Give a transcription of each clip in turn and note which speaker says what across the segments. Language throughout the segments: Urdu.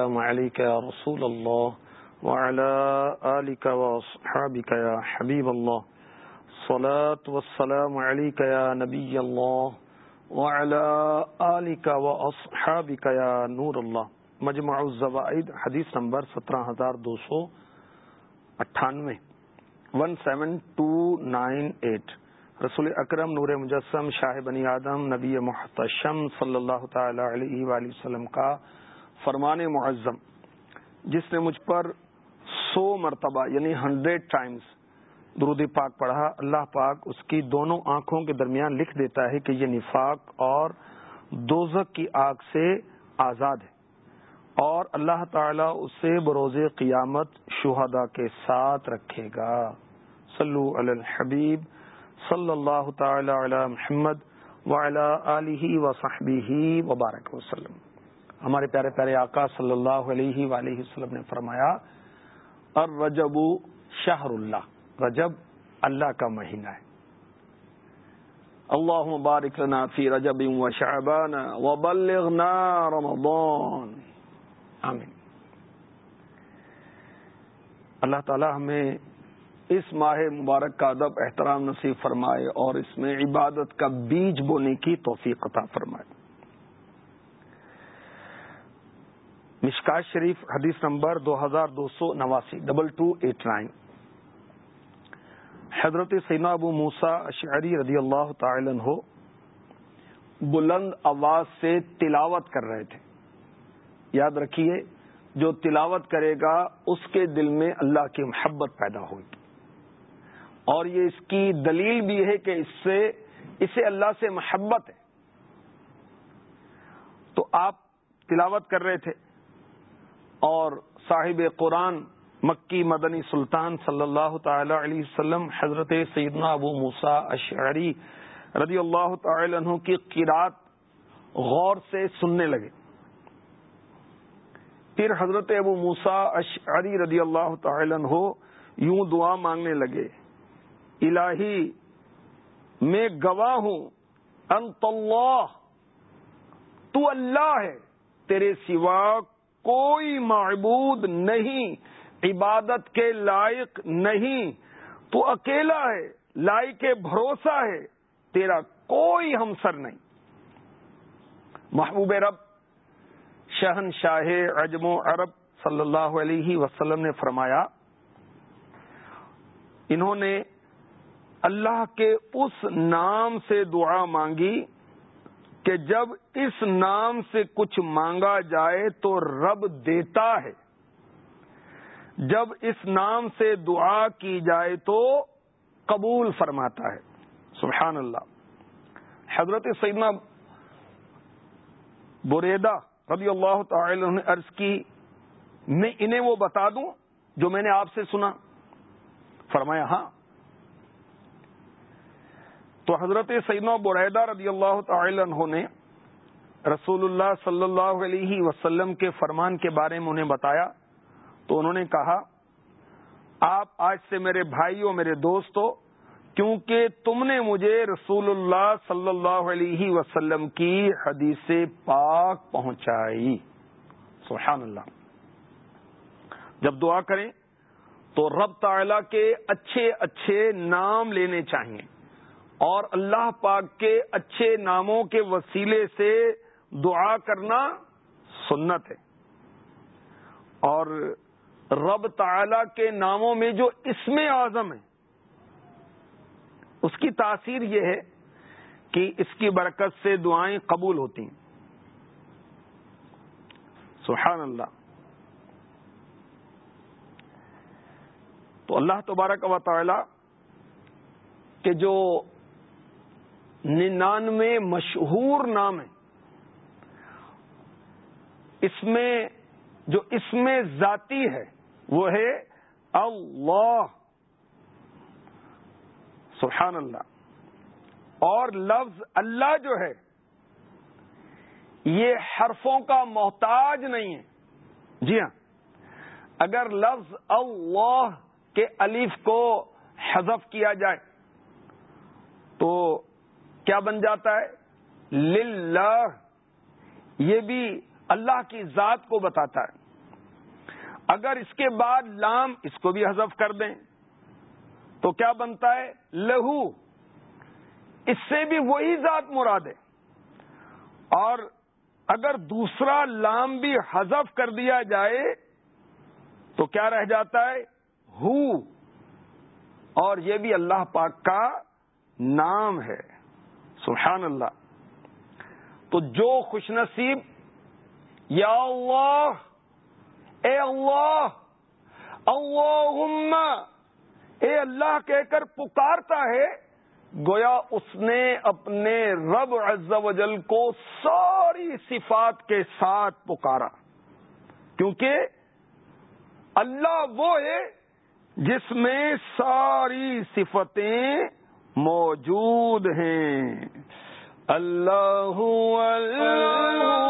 Speaker 1: السلام عليك يا رسول الله وعلى آلك وصحابك يا حبيب الله. صلاة والسلام عليك يا نبي الله وعلى آلك وأصحابك يا نور الله. مجمع الزوائد حدیث نمبر سترہ ہزار دو سو اٹھانوے. One seven two nine eight رسول اکرم نور مجسم، شاہ بنی آدم، نبی محتشم صلی اللہ تعالی علیہ وآلہ وسلم کا فرمان معظم، جس نے مجھ پر سو مرتبہ یعنی ہنڈریڈ ٹائمز درودی پاک پڑھا، اللہ پاک اس کی دونوں آنکھوں کے درمیان لکھ دیتا ہے کہ یہ نفاق اور دوزک کی آگ سے آزاد ہے اور اللہ تعالی اسے بروز قیامت شہدا کے ساتھ رکھے گا۔ صلو علی الحبیب صلی اللہ تعالی علی محمد وعلی و صحبی وبارک وسلم۔ ہمارے پیارے پیارے آقا صلی اللہ علیہ وآلہ وسلم نے فرمایا، الرجب شہر اللہ، رجب اللہ کا مہینہ ہے۔ اللہ مبارک لنا فی رجب و شعبان و بلغنا رمضان۔ آمین۔ اللہ تعالی ہمیں اس ماہ مبارک کا ادب، احترام نصیب فرمائے اور اس میں عبادت کا بیج بونے کی توفیق عطا فرمائے۔ مشکا شریف حدیث نمبر دو ہزار دو سو نواسی، ڈبل ٹو ایٹ نائن۔ حضرت سینا ابو موسا اشعری رضی اللہ تعالی ہو بلند آواز سے تلاوت کر رہے تھے۔ یاد رکھیے، جو تلاوت کرے گا، اس کے دل میں اللہ کی محبت پیدا ہوگی اور یہ اس کی دلیل بھی ہے کہ اس سے، اسے اللہ سے محبت ہے۔ تو آپ تلاوت کر رہے تھے۔ اور صاحب قرآن مکی مدنی سلطان صلی اللہ تعالی علیہ وسلم، حضرت سیدنا ابو موسا اشعری رضی اللہ تعالی عنہ کی قرات غور سے سننے لگے۔ پھر حضرت ابو موسا اشعری رضی اللہ تعالی عنہ یوں دعا مانگنے لگے، الہی، میں گواہ ہوں، انت اللہ، تو اللہ ہے، تیرے سوا کوئی معبود نہیں، عبادت کے لائق نہیں۔ تو اکیلا ہے، لائق بھروسہ ہے، تیرا کوئی ہمسر نہیں۔ محبوب رب شہن شاہ عجم و عرب صلی اللہ علیہ وسلم نے فرمایا، انہوں نے اللہ کے اس نام سے دعا مانگی۔ کہ جب اس نام سے کچھ مانگا جائے تو رب دیتا ہے۔ جب اس نام سے دعا کی جائے تو قبول فرماتا ہے۔ سبحان اللہ۔ حضرت سیدنا بریدا رضی اللہ تعالی نے عرض کی، میں انہیں وہ بتا دوں جو میں نے آپ سے سنا۔ فرمایا ہاں تو حضرت سیدنا بریدا رضی اللہ تعالی عنہ نے رسول اللہ صلی اللہ علیہ وسلم کے فرمان کے بارے میں انہیں بتایا تو انہوں نے کہا، آپ آج سے میرے بھائی اور میرے دوست ہو کیونکہ تم نے مجھے رسول اللہ صلی اللہ علیہ وسلم کی حدیث پاک پہنچائی۔ سبحان اللہ۔ جب دعا کریں تو رب تعالی کے اچھے اچھے نام لینے چاہیے اور اللہ پاک کے اچھے ناموں کے وسیلے سے دعا کرنا سنت ہے۔ اور رب تعالی کے ناموں میں جو اسم اعظم ہے، اس کی تاثیر یہ ہے کہ اس کی برکت سے دعائیں قبول ہوتی ہیں۔ سبحان اللہ۔ تو اللہ تبارک و تعالی کے جو ننانوے مشہور نام ہیں۔ اس میں جو اس میں ذاتی ہے، وہ ہے اللہ۔ سبحان اللہ۔ اور لفظ اللہ جو ہے، یہ حرفوں کا محتاج نہیں ہے۔ جی ہاں۔ اگر لفظ اللہ کے الف کو حذف کیا جائے، تو کیا بن جاتا ہے؟ للہ۔ یہ بھی اللہ کی ذات کو بتاتا ہے۔ اگر اس کے بعد لام اس کو بھی حذف کر دیں، تو کیا بنتا ہے؟ لہو۔ اس سے بھی وہی ذات مراد ہے۔ اور اگر دوسرا لام بھی حذف کر دیا جائے، تو کیا رہ جاتا ہے؟ ہو۔ اور یہ بھی اللہ پاک کا نام ہے۔ سبحان اللہ۔ تو جو خوش نصیب، یا اللہ، اے اللہ، اللہم، اے اللہ کہہ کر پکارتا ہے، گویا اس نے اپنے رب عز و جل کو ساری صفات کے ساتھ پکارا۔ کیونکہ اللہ وہ ہے جس میں ساری صفتیں موجود ہیں۔ اللہ اللہ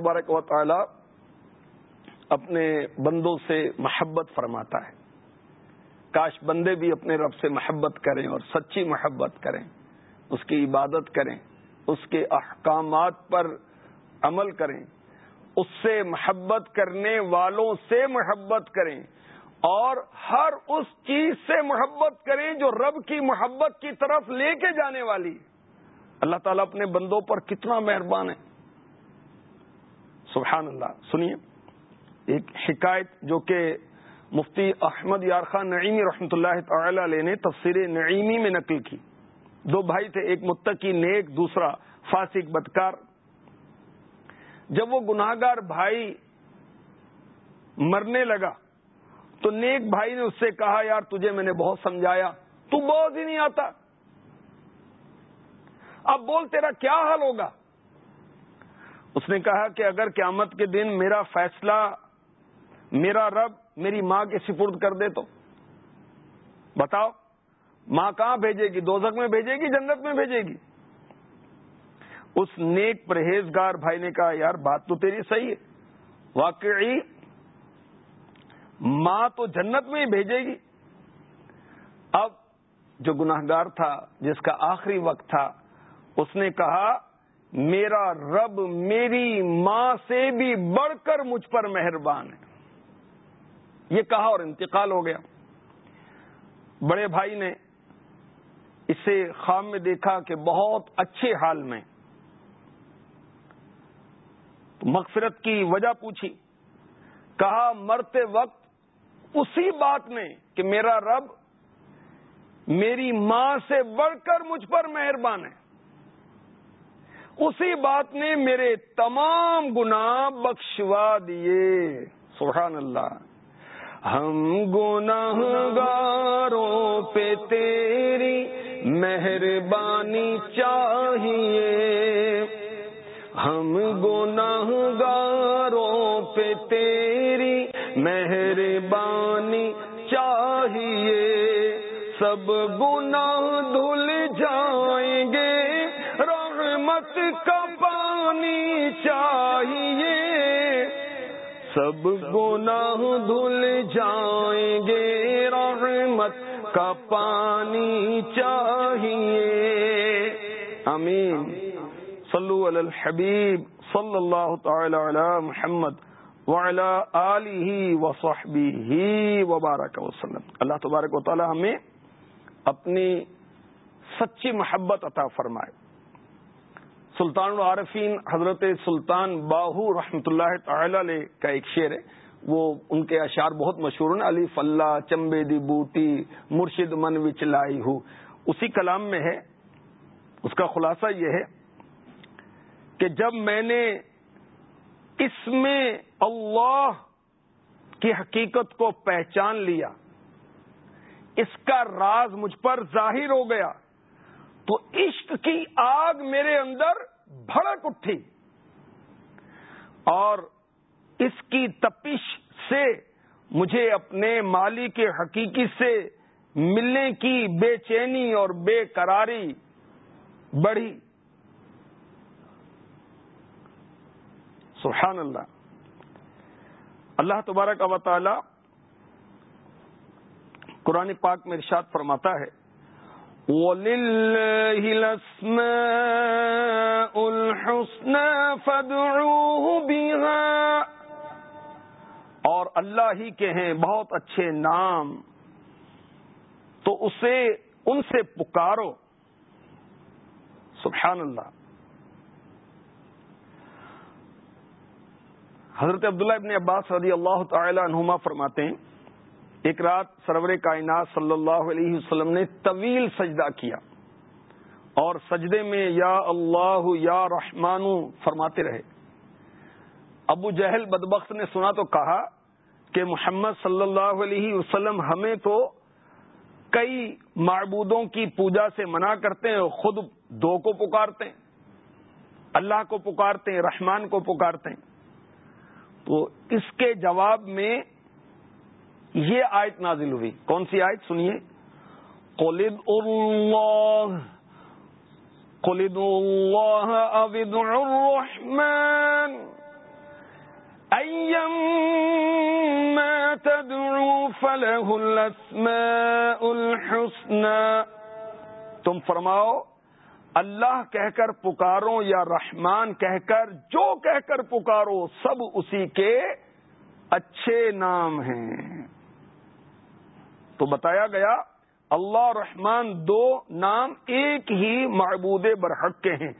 Speaker 1: تبارک و تعالی اپنے بندوں سے محبت فرماتا ہے۔ کاش بندے بھی اپنے رب سے محبت کریں اور سچی محبت کریں، اس کی عبادت کریں، اس کے احکامات پر عمل کریں، اس سے محبت کرنے والوں سے محبت کریں اور ہر اس چیز سے محبت کریں جو رب کی محبت کی طرف لے کے جانے والی۔ اللہ تعالیٰ اپنے بندوں پر کتنا مہربان ہے۔ سبحان اللہ۔ سنیے، ایک شکایت جو کہ مفتی احمد یارخان نعیمی رحمۃ اللہ تعالی علیہ نے تفسیر نعیمی میں نقل کی۔ دو بھائی تھے، ایک متقی نیک، دوسرا فاسق بدکار۔ جب وہ گناہ گار بھائی مرنے لگا، تو نیک بھائی نے اس سے کہا، یار، تجھے میں نے بہت سمجھایا، تو بہت ہی نہیں آتا۔ اب بول، تیرا کیا حال ہوگا؟ اس نے کہا کہ اگر قیامت کے دن میرا فیصلہ، میرا رب، میری ماں کے سپرد کر دے تو؟ بتاؤ، ماں کہاں بھیجے گی؟ دوزک میں بھیجے گی، جنت میں بھیجے گی؟ اس نیک پرہیزگار بھائی نے کہا، یار بات تو تیری صحیح ہے۔ واقعی، ماں تو جنت میں ہی بھیجے گی۔ اب جو گناہ گار تھا، جس کا آخری وقت تھا، اس نے کہا میرا رب میری ماں سے بھی بڑھ کر مجھ پر مہربان ہے۔ یہ کہا اور انتقال ہو گیا۔ بڑے بھائی نے اسے خام میں دیکھا کہ بہت اچھے حال میں۔ مغفرت کی وجہ پوچھی۔ کہا، مرتے وقت اسی بات میں کہ میرا رب میری ماں سے بڑھ کر مجھ پر مہربان ہے۔ اسی بات نے میرے تمام گناہ بخشوا دیے۔ سبحان اللہ۔ ہم گناہ گاروں پہ تیری مہربانی چاہیے۔ ہم گناہ گاروں پہ تیری مہربانی چاہیے۔ سب گناہ دھل جائیں گے کا پانی چاہیے۔ سب گناہ دھل جائیں گے، رحمت کا پانی چاہیے۔ امین صلو علی الحبیب صلی اللہ تعالی علی محمد آلہ وصحبہ وبارک وسلم۔ اللہ تبارک و تعالی ہمیں اپنی سچی محبت عطا فرمائے۔ سلطان العارفین حضرت سلطان باہو رحمت اللہ تعالی علیہ کا ایک شعر ہے۔ وہ ان کے اشعار بہت مشہور ہیں۔ علی فلّہ چمبے دی بوٹی، مرشد من وچ لائی ہوں اسی کلام میں ہے۔ اس کا خلاصہ یہ ہے کہ جب میں نے اس میں اللہ کی حقیقت کو پہچان لیا، اس کا راز مجھ پر ظاہر ہو گیا، تو عشق کی آگ میرے اندر بھڑک اٹھی۔ اور اس کی تپش سے مجھے اپنے مالی کے حقیقی سے ملنے کی بے چینی اور بے قراری بڑھی۔ سبحان اللہ۔ اللہ تبارک و تعالی قرآن پاک میں ارشاد فرماتا ہے۔ وَلِلَّهِ الْأَسْمَاءُ الْحُسْنَى فَادْعُوهُ بِهَا۔ اور اللہ ہی کے ہیں بہت اچھے نام۔ تو اسے، ان سے پکارو۔ سبحان اللہ حضرت عبداللہ ابن عباس رضی اللہ تعالی عنہما فرماتے ہیں ایک رات سرور کائنات صلی اللہ علیہ وسلم نے طویل سجدہ کیا اور سجدے میں یا اللہ یا رحمان فرماتے رہے۔ ابو جہل بدبخت نے سنا تو کہا کہ محمد صلی اللہ علیہ وسلم ہمیں تو کئی معبودوں کی پوجا سے منع کرتے ہیں اور خود دو کو پکارتے ہیں، اللہ کو پکارتے ہیں، رحمان کو پکارتے ہیں۔ تو اس کے جواب میں یہ آیت نازل ہوئی۔ کون سی آیت؟ سنیے۔ قلد اللہ قلد اللہ ابد الرحمن ایم ما تدعو فله الاسماء الحسنى۔ تم فرماؤ، اللہ کہہ کر پکارو یا رحمان کہہ کر جو کہہ کر پکارو، سب اسی کے اچھے نام ہیں۔ تو بتایا گیا، اللہ رحمان دو نام ایک ہی معبود برحق کے ہیں۔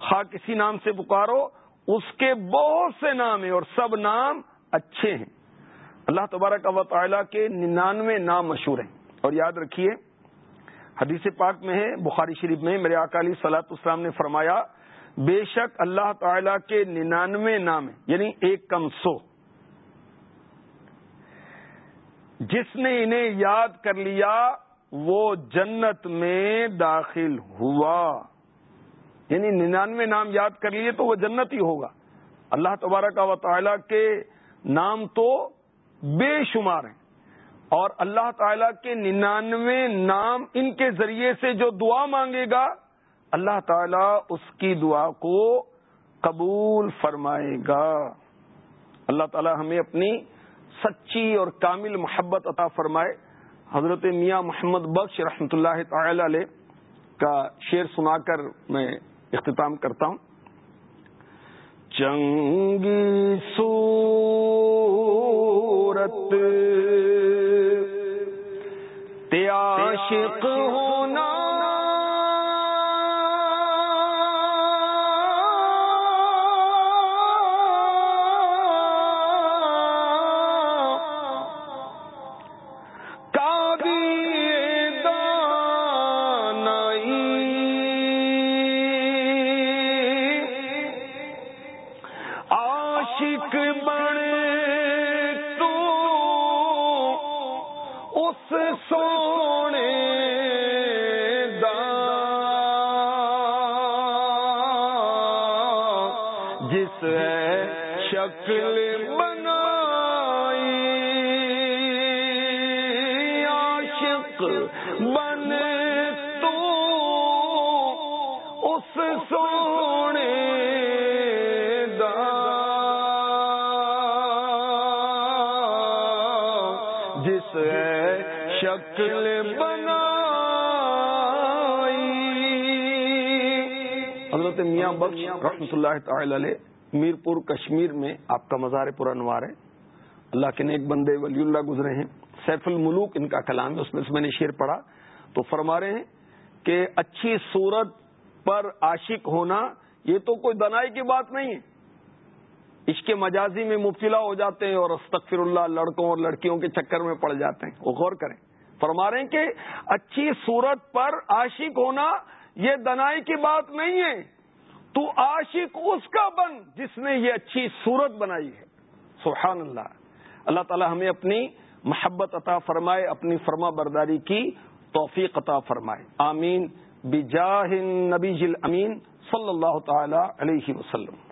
Speaker 1: خواہ کسی نام سے پکارو، اس کے بہت سے نام ہیں اور سب نام اچھے ہیں۔ اللہ تبارک و تعالیٰ کے ننانوے نام مشہور ہیں۔ اور یاد رکھیے، حدیث پاک میں ہے، بخاری شریف میں میرے اکالی سلاط اسلام نے فرمایا، بے شک اللہ تعالی کے ننانوے نام ہیں یعنی ایک کم سو۔ جس نے انہیں یاد کر لیا، وہ جنت میں داخل ہوا۔ یعنی ننانوے نام یاد کر لیے تو وہ جنت ہی ہوگا۔ اللہ تبارک و تعالی کے نام تو بے شمار ہیں۔ اور اللہ تعالی کے ننانوے نام ان کے ذریعے سے جو دعا مانگے گا، اللہ تعالی اس کی دعا کو قبول فرمائے گا۔ اللہ تعالی ہمیں اپنی سچی اور کامل محبت عطا فرمائے۔ حضرت میاں محمد بخش رحمۃ اللہ تعالی علیہ کا شعر سنا کر میں اختتام کرتا ہوں۔ چنگی صورت عاشق ہونا رحمۃ اللہ تعالی علیہ میرپور کشمیر میں آپ کا مزار پر انوار ہے۔ اللہ کے نیک بندے ولی اللہ گزرے ہیں۔ سیف الملوک، ان کا کلام ہے، اس میں سے میں نے شیر پڑھا۔ تو فرما رہے ہیں کہ اچھی صورت پر عاشق ہونا، یہ تو کوئی دنائی کی بات نہیں ہے۔ عشق مجازی میں مبتلا ہو جاتے ہیں اور استغفر اللہ لڑکوں اور لڑکیوں کے چکر میں پڑ جاتے ہیں۔ وہ غور کریں۔ فرما رہے ہیں کہ اچھی صورت پر عاشق ہونا، یہ دنائی کی بات نہیں ہے۔ تو عاشق اس کا بن جس نے یہ اچھی صورت بنائی ہے۔ سبحان اللہ۔ اللہ تعالی ہمیں اپنی محبت عطا فرمائے، اپنی فرما برداری کی توفیق عطا فرمائے۔ آمین۔ بجاہ نبی جل امین صلی اللہ تعالی علیہ وسلم۔